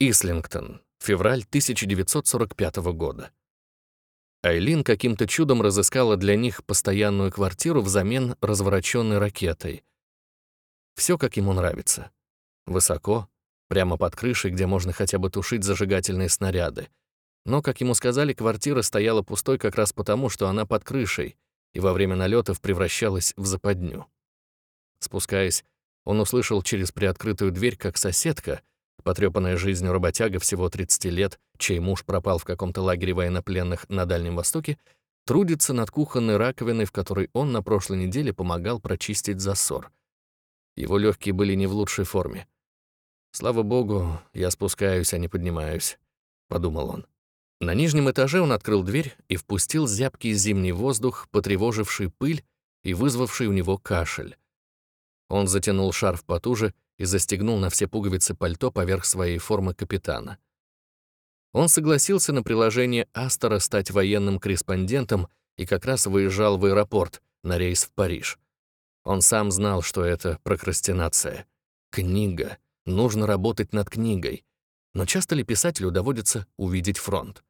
Ислингтон, февраль 1945 года. Айлин каким-то чудом разыскала для них постоянную квартиру взамен развороченной ракетой. Все, как ему нравится. Высоко, прямо под крышей, где можно хотя бы тушить зажигательные снаряды. Но, как ему сказали, квартира стояла пустой как раз потому, что она под крышей и во время налетов превращалась в западню. Спускаясь, он услышал через приоткрытую дверь, как соседка — Потрёпанная жизнью работяга всего 30 лет, чей муж пропал в каком-то лагере военнопленных на Дальнем Востоке, трудится над кухонной раковиной, в которой он на прошлой неделе помогал прочистить засор. Его легкие были не в лучшей форме. «Слава богу, я спускаюсь, а не поднимаюсь», — подумал он. На нижнем этаже он открыл дверь и впустил зябкий зимний воздух, потревоживший пыль и вызвавший у него кашель. Он затянул шарф потуже и застегнул на все пуговицы пальто поверх своей формы капитана. Он согласился на приложение Астора стать военным корреспондентом и как раз выезжал в аэропорт на рейс в Париж. Он сам знал, что это прокрастинация. Книга. Нужно работать над книгой. Но часто ли писателю доводится увидеть фронт?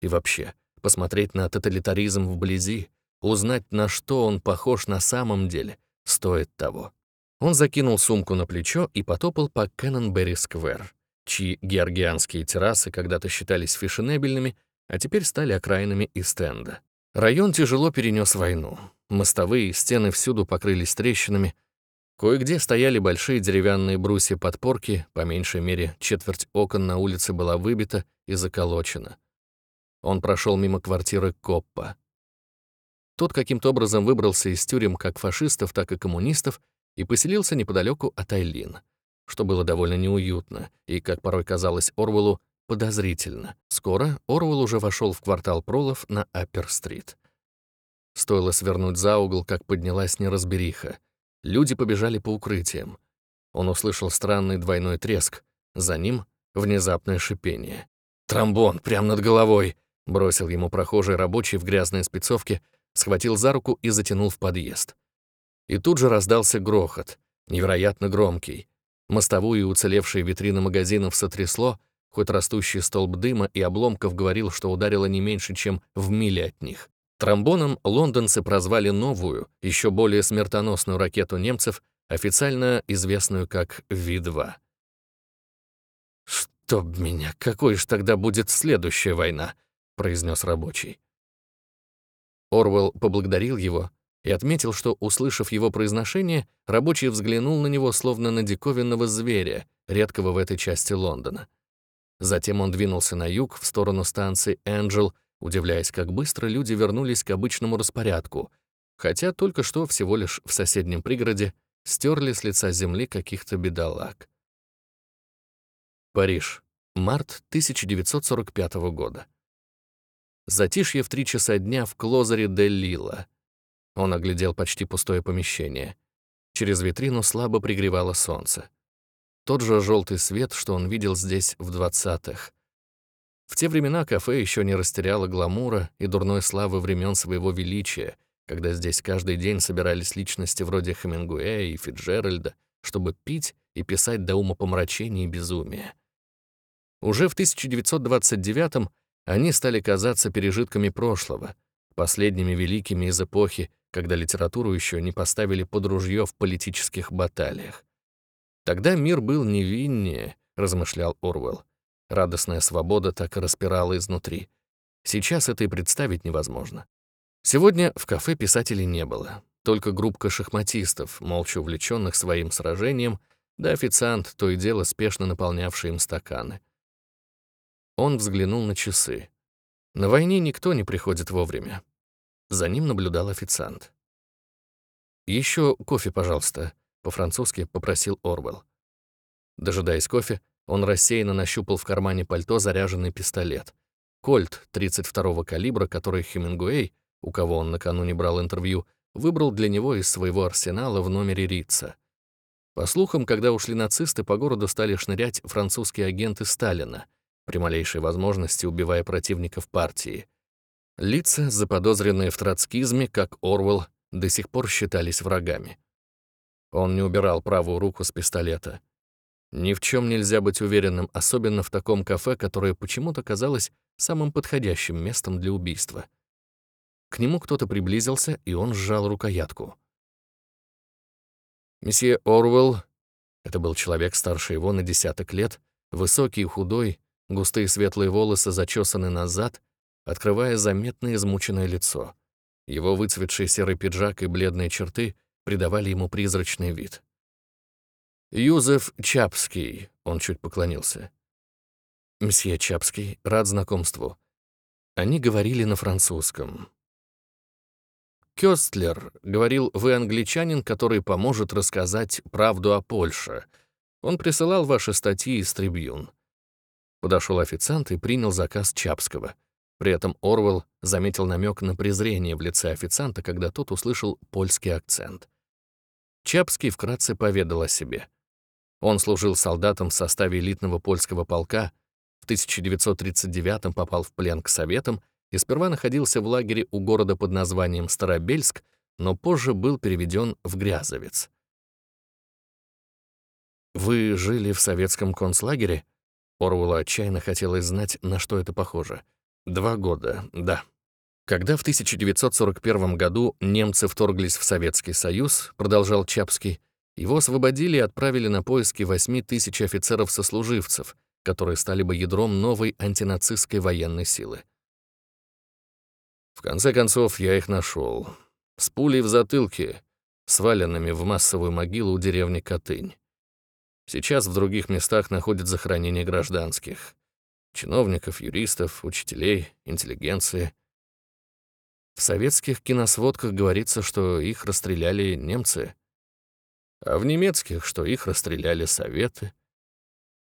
И вообще, посмотреть на тоталитаризм вблизи, узнать, на что он похож на самом деле, стоит того. Он закинул сумку на плечо и потопал по Кеннонберри-сквер, чьи георгианские террасы когда-то считались фешенебельными, а теперь стали окраинами Истенда. Район тяжело перенес войну. Мостовые и стены всюду покрылись трещинами. Кое-где стояли большие деревянные брусья подпорки, по меньшей мере четверть окон на улице была выбита и заколочена. Он прошел мимо квартиры Коппа. Тот каким-то образом выбрался из тюрем как фашистов, так и коммунистов и поселился неподалеку от Айлин, что было довольно неуютно и, как порой казалось Орвелу, подозрительно. Скоро Орвел уже вошел в квартал Пролов на Аппер-стрит. Стоило свернуть за угол, как поднялась неразбериха. Люди побежали по укрытиям. Он услышал странный двойной треск, за ним — внезапное шипение. «Тромбон, прямо над головой!» — бросил ему прохожий рабочий в грязной спецовке, схватил за руку и затянул в подъезд. И тут же раздался грохот, невероятно громкий. Мостовую и уцелевшие витрины магазинов сотрясло, хоть растущий столб дыма и обломков говорил, что ударило не меньше, чем в миле от них. Тромбоном лондонцы прозвали новую, еще более смертоносную ракету немцев, официально известную как Ви-2. «Чтоб меня, какой ж тогда будет следующая война?» — произнес рабочий. Орвел поблагодарил его, и отметил, что, услышав его произношение, рабочий взглянул на него словно на диковинного зверя, редкого в этой части Лондона. Затем он двинулся на юг, в сторону станции Энджел, удивляясь, как быстро люди вернулись к обычному распорядку, хотя только что всего лишь в соседнем пригороде стерли с лица земли каких-то бедолаг. Париж. Март 1945 года. Затишье в три часа дня в Клозере де Лила — он оглядел почти пустое помещение. Через витрину слабо пригревало солнце. Тот же желтый свет, что он видел здесь в двадцатых. В те времена кафе еще не растеряло гламура и дурной славы времен своего величия, когда здесь каждый день собирались личности вроде Хемингуэя и Фиджеральда, чтобы пить и писать до ума помрачения и безумия. Уже в 1929-м они стали казаться пережитками прошлого, последними великими из эпохи, когда литературу еще не поставили под ружье в политических баталиях. Тогда мир был невиннее, размышлял Орвелл. Радостная свобода так и распирала изнутри. Сейчас это и представить невозможно. Сегодня в кафе писателей не было. Только группка шахматистов, молча увлеченных своим сражением, да официант, то и дело спешно наполнявший им стаканы. Он взглянул на часы. На войне никто не приходит вовремя. За ним наблюдал официант. Еще кофе, пожалуйста», — по-французски попросил Орвел. Дожидаясь кофе, он рассеянно нащупал в кармане пальто заряженный пистолет. Кольт 32-го калибра, который Хемингуэй, у кого он накануне брал интервью, выбрал для него из своего арсенала в номере Рица. По слухам, когда ушли нацисты, по городу стали шнырять французские агенты Сталина, при малейшей возможности убивая противников партии — Лица, заподозренные в троцкизме, как Орвел, до сих пор считались врагами. Он не убирал правую руку с пистолета. Ни в чем нельзя быть уверенным, особенно в таком кафе, которое почему-то казалось самым подходящим местом для убийства. К нему кто-то приблизился, и он сжал рукоятку. Месье Орвелл, это был человек старше его на десяток лет, высокий и худой, густые светлые волосы зачесаны назад, открывая заметно измученное лицо. Его выцветший серый пиджак и бледные черты придавали ему призрачный вид. «Юзеф Чапский», — он чуть поклонился. «Мсье Чапский, рад знакомству». Они говорили на французском. Кёстлер говорил, вы англичанин, который поможет рассказать правду о Польше. Он присылал ваши статьи из Трибьюн. Подошел официант и принял заказ Чапского. При этом Орвел заметил намек на презрение в лице официанта, когда тот услышал польский акцент. Чапский вкратце поведал о себе — он служил солдатом в составе элитного польского полка, в 1939 попал в плен к Советам и сперва находился в лагере у города под названием Старобельск, но позже был переведен в Грязовец. «Вы жили в советском концлагере?» Орвелу отчаянно хотелось знать, на что это похоже. «Два года, да». Когда в 1941 году немцы вторглись в Советский Союз, продолжал Чапский, его освободили и отправили на поиски 8 тысяч офицеров-сослуживцев, которые стали бы ядром новой антинацистской военной силы. В конце концов, я их нашел. С пулей в затылке, сваленными в массовую могилу у деревни Катынь. Сейчас в других местах находят захоронения гражданских. Чиновников, юристов, учителей, интеллигенции. В советских киносводках говорится, что их расстреляли немцы а в немецких, что их расстреляли советы.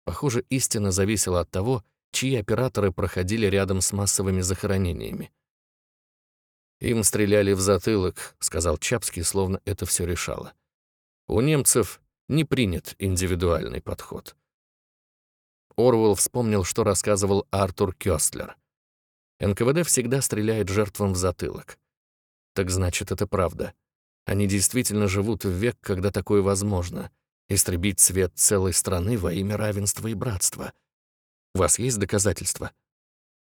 Похоже, истина зависела от того, чьи операторы проходили рядом с массовыми захоронениями. «Им стреляли в затылок», — сказал Чапский, словно это все решало. «У немцев не принят индивидуальный подход». Орвелл вспомнил, что рассказывал Артур Кёстлер. НКВД всегда стреляет жертвам в затылок. Так значит, это правда. Они действительно живут в век, когда такое возможно. Истребить цвет целой страны во имя равенства и братства. У вас есть доказательства?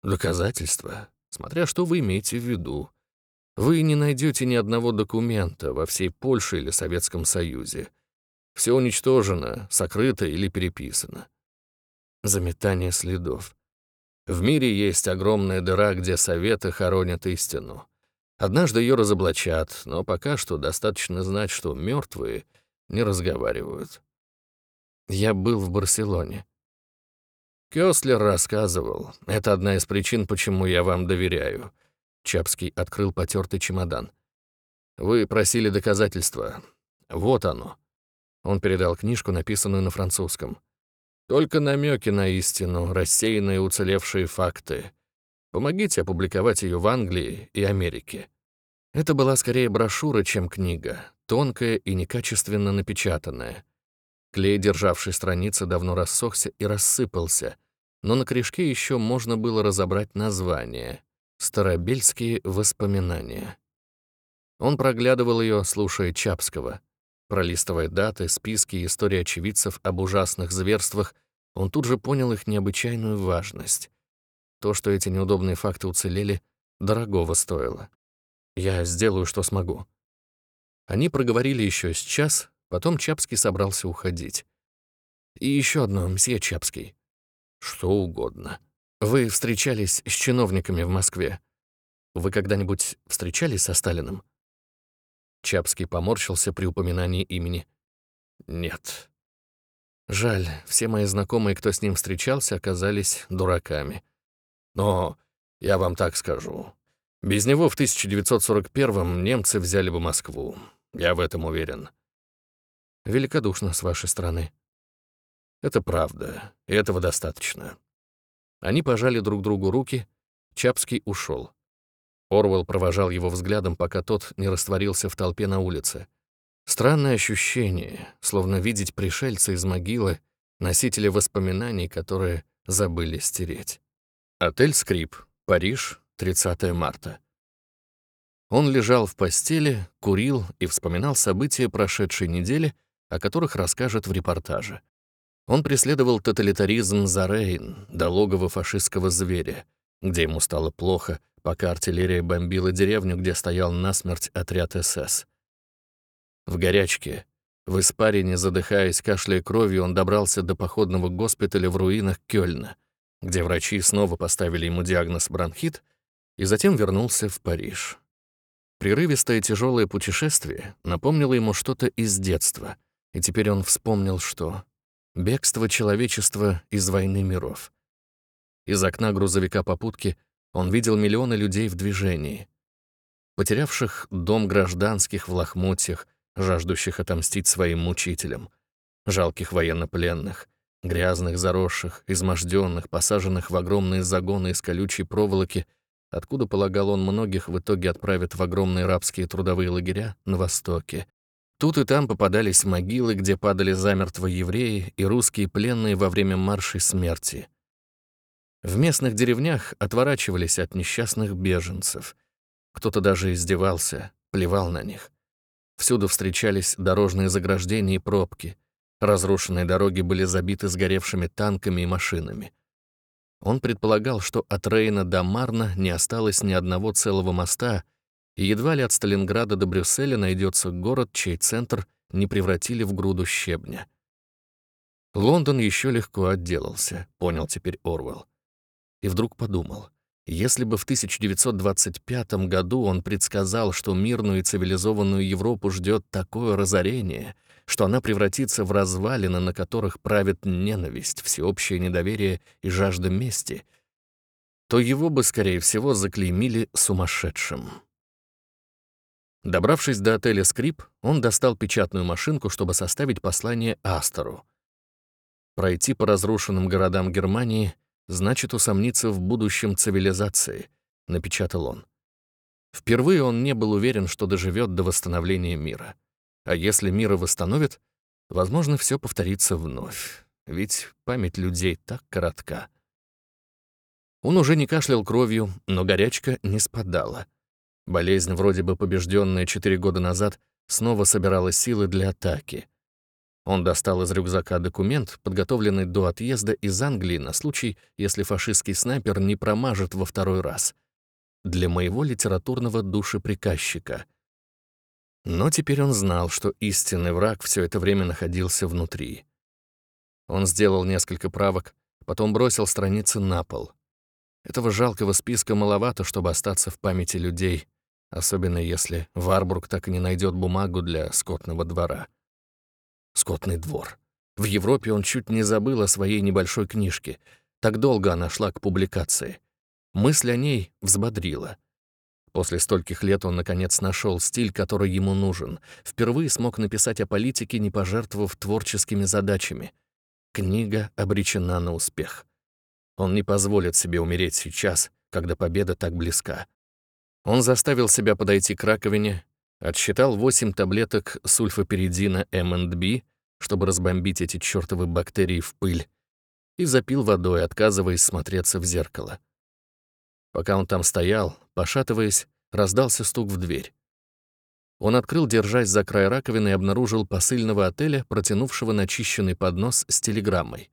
Доказательства? Смотря что вы имеете в виду. Вы не найдете ни одного документа во всей Польше или Советском Союзе. Все уничтожено, сокрыто или переписано. Заметание следов. В мире есть огромная дыра, где советы хоронят истину. Однажды ее разоблачат, но пока что достаточно знать, что мертвые не разговаривают. Я был в Барселоне. Кёслер рассказывал. Это одна из причин, почему я вам доверяю. Чапский открыл потертый чемодан. Вы просили доказательства. Вот оно. Он передал книжку, написанную на французском. Только намеки на истину, рассеянные уцелевшие факты. Помогите опубликовать ее в Англии и Америке. Это была скорее брошюра, чем книга, тонкая и некачественно напечатанная. Клей, державший страницы, давно рассохся и рассыпался, но на корешке еще можно было разобрать название «Старобельские воспоминания». Он проглядывал ее, слушая Чапского. Пролистывая даты, списки и истории очевидцев об ужасных зверствах, он тут же понял их необычайную важность. То, что эти неудобные факты уцелели, дорогого стоило. Я сделаю, что смогу». Они проговорили еще с час, потом Чапский собрался уходить. «И еще одно, мсье Чапский. Что угодно. Вы встречались с чиновниками в Москве. Вы когда-нибудь встречались со Сталиным?» Чапский поморщился при упоминании имени. «Нет». Жаль, все мои знакомые, кто с ним встречался, оказались дураками. Но я вам так скажу. Без него в 1941-м немцы взяли бы Москву. Я в этом уверен. Великодушно с вашей стороны. Это правда, и этого достаточно. Они пожали друг другу руки, Чапский ушел. Орвел провожал его взглядом, пока тот не растворился в толпе на улице. Странное ощущение, словно видеть пришельца из могилы, носителя воспоминаний, которые забыли стереть. Отель «Скрип», Париж, 30 марта. Он лежал в постели, курил и вспоминал события прошедшей недели, о которых расскажет в репортаже. Он преследовал тоталитаризм за Рейн, до логова фашистского зверя, где ему стало плохо, пока артиллерия бомбила деревню, где стоял насмерть отряд СС. В горячке, в испарине, задыхаясь, кашляя кровью, он добрался до походного госпиталя в руинах Кёльна, где врачи снова поставили ему диагноз бронхит, и затем вернулся в Париж. Прерывистое тяжелое путешествие напомнило ему что-то из детства, и теперь он вспомнил, что бегство человечества из войны миров. Из окна грузовика попутки он видел миллионы людей в движении, потерявших дом гражданских в лохмотьях, жаждущих отомстить своим мучителям, жалких военнопленных, грязных, заросших, изможденных, посаженных в огромные загоны из колючей проволоки, откуда, полагал он, многих в итоге отправят в огромные рабские трудовые лагеря на Востоке. Тут и там попадались могилы, где падали замертво евреи и русские пленные во время маршей смерти — в местных деревнях отворачивались от несчастных беженцев. Кто-то даже издевался, плевал на них. Всюду встречались дорожные заграждения и пробки. Разрушенные дороги были забиты сгоревшими танками и машинами. Он предполагал, что от Рейна до Марна не осталось ни одного целого моста, и едва ли от Сталинграда до Брюсселя найдется город, чей центр не превратили в груду щебня. Лондон еще легко отделался, понял теперь Орвелл и вдруг подумал, если бы в 1925 году он предсказал, что мирную и цивилизованную Европу ждет такое разорение, что она превратится в развалины, на которых правит ненависть, всеобщее недоверие и жажда мести, то его бы, скорее всего, заклеймили сумасшедшим. Добравшись до отеля «Скрип», он достал печатную машинку, чтобы составить послание Астору. Пройти по разрушенным городам Германии — значит усомниться в будущем цивилизации», — напечатал он. Впервые он не был уверен, что доживет до восстановления мира. А если мира восстановит, возможно, все повторится вновь. Ведь память людей так коротка. Он уже не кашлял кровью, но горячка не спадала. Болезнь, вроде бы побежденная четыре года назад, снова собирала силы для атаки — он достал из рюкзака документ, подготовленный до отъезда из Англии на случай, если фашистский снайпер не промажет во второй раз. Для моего литературного душеприказчика. Но теперь он знал, что истинный враг все это время находился внутри. Он сделал несколько правок, потом бросил страницы на пол. Этого жалкого списка маловато, чтобы остаться в памяти людей, особенно если Варбург так и не найдет бумагу для скотного двора скотный двор. В Европе он чуть не забыл о своей небольшой книжке. Так долго она шла к публикации. Мысль о ней взбодрила. После стольких лет он, наконец, нашел стиль, который ему нужен. Впервые смог написать о политике, не пожертвовав творческими задачами. Книга обречена на успех. Он не позволит себе умереть сейчас, когда победа так близка. Он заставил себя подойти к раковине, Отсчитал 8 таблеток сульфаперидина M&B, чтобы разбомбить эти чёртовы бактерии в пыль, и запил водой, отказываясь смотреться в зеркало. Пока он там стоял, пошатываясь, раздался стук в дверь. Он открыл, держась за край раковины, и обнаружил посыльного отеля, протянувшего начищенный поднос с телеграммой.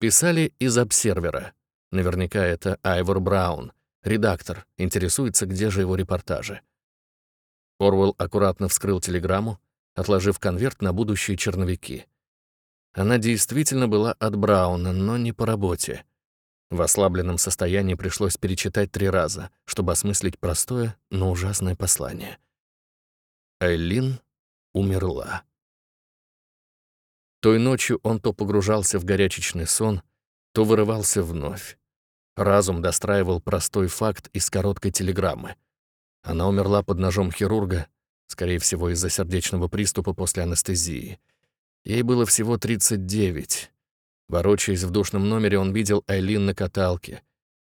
Писали из обсервера. Наверняка это Айвор Браун, редактор, интересуется, где же его репортажи. Орвелл аккуратно вскрыл телеграмму, отложив конверт на будущие черновики. Она действительно была от Брауна, но не по работе. В ослабленном состоянии пришлось перечитать три раза, чтобы осмыслить простое, но ужасное послание. Айлин умерла. Той ночью он то погружался в горячечный сон, то вырывался вновь. Разум достраивал простой факт из короткой телеграммы. Она умерла под ножом хирурга, скорее всего, из-за сердечного приступа после анестезии. Ей было всего 39. Ворочаясь в душном номере, он видел Айлин на каталке,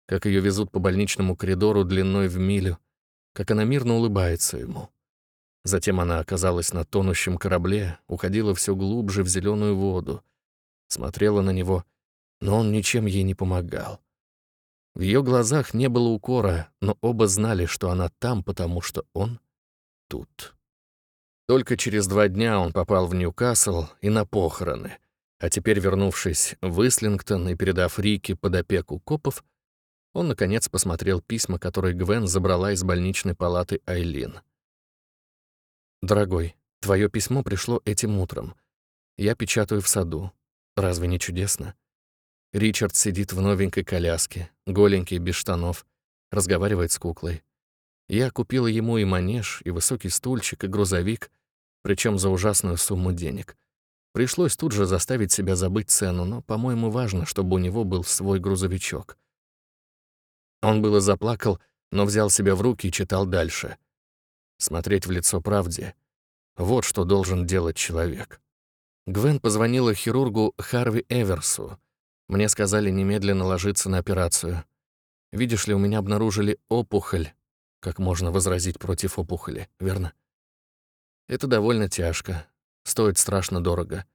как ее везут по больничному коридору длиной в милю, как она мирно улыбается ему. Затем она оказалась на тонущем корабле, уходила все глубже в зеленую воду, смотрела на него, но он ничем ей не помогал. В ее глазах не было укора, но оба знали, что она там, потому что он тут. Только через два дня он попал в Ньюкасл и на похороны. А теперь, вернувшись в Ислингтон и передав Рике под опеку копов, он, наконец, посмотрел письма, которые Гвен забрала из больничной палаты Айлин. «Дорогой, твое письмо пришло этим утром. Я печатаю в саду. Разве не чудесно? Ричард сидит в новенькой коляске, голенький, без штанов, разговаривает с куклой. Я купила ему и манеж, и высокий стульчик, и грузовик, причем за ужасную сумму денег. Пришлось тут же заставить себя забыть цену, но, по-моему, важно, чтобы у него был свой грузовичок. Он было заплакал, но взял себя в руки и читал дальше. Смотреть в лицо правде — вот что должен делать человек. Гвен позвонила хирургу Харви Эверсу. Мне сказали немедленно ложиться на операцию. Видишь ли, у меня обнаружили опухоль. Как можно возразить против опухоли, верно? Это довольно тяжко, стоит страшно дорого.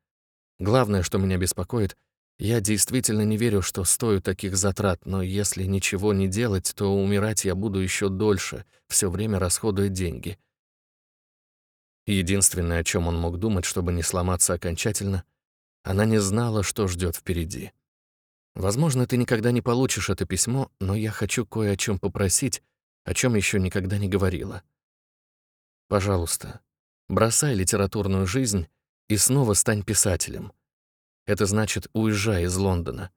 Главное, что меня беспокоит, я действительно не верю, что стою таких затрат, но если ничего не делать, то умирать я буду еще дольше, все время расходуя деньги. Единственное, о чем он мог думать, чтобы не сломаться окончательно, она не знала, что ждет впереди. Возможно, ты никогда не получишь это письмо, но я хочу кое о чем попросить, о чем еще никогда не говорила. Пожалуйста, бросай литературную жизнь и снова стань писателем. Это значит, уезжай из Лондона.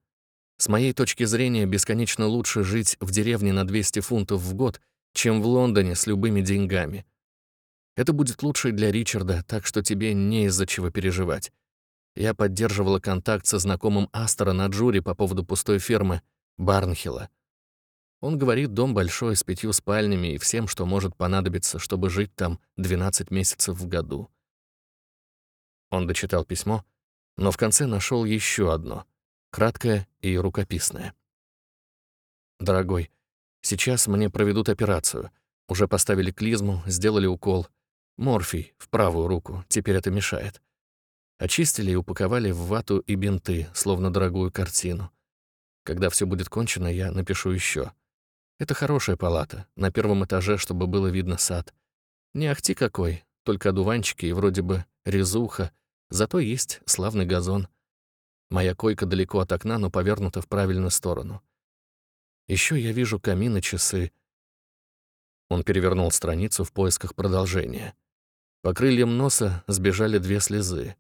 С моей точки зрения, бесконечно лучше жить в деревне на 200 фунтов в год, чем в Лондоне с любыми деньгами. Это будет лучше для Ричарда, так что тебе не из-за чего переживать. Я поддерживала контакт со знакомым Астера на Джури по поводу пустой фермы Барнхилла. Он говорит, дом большой, с пятью спальнями и всем, что может понадобиться, чтобы жить там 12 месяцев в году. Он дочитал письмо, но в конце нашел еще одно, краткое и рукописное. «Дорогой, сейчас мне проведут операцию. Уже поставили клизму, сделали укол. Морфий в правую руку, теперь это мешает. Очистили и упаковали в вату и бинты, словно дорогую картину. Когда все будет кончено, я напишу еще. Это хорошая палата, на первом этаже, чтобы было видно сад. Не ахти какой, только одуванчики и вроде бы резуха, зато есть славный газон. Моя койка далеко от окна, но повернута в правильную сторону. Еще я вижу камин и часы. Он перевернул страницу в поисках продолжения. По крыльям носа сбежали две слезы.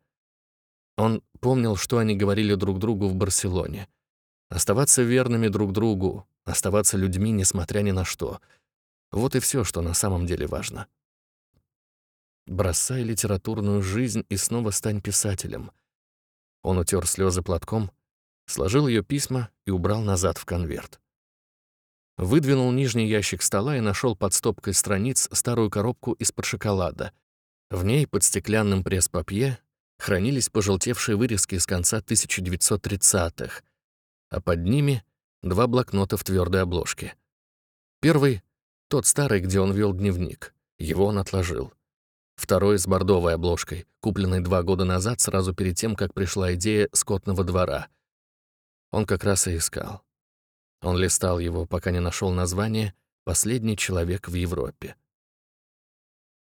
Он помнил, что они говорили друг другу в Барселоне. Оставаться верными друг другу, оставаться людьми, несмотря ни на что. Вот и все, что на самом деле важно. Бросай литературную жизнь и снова стань писателем. Он утер слезы платком, сложил ее письма и убрал назад в конверт. Выдвинул нижний ящик стола и нашел под стопкой страниц старую коробку из-под шоколада. В ней под стеклянным пресс-папье хранились пожелтевшие вырезки с конца 1930-х, а под ними два блокнота в твердой обложке. Первый — тот старый, где он вел дневник. Его он отложил. Второй — с бордовой обложкой, купленный два года назад, сразу перед тем, как пришла идея скотного двора. Он как раз и искал. Он листал его, пока не нашел название «Последний человек в Европе».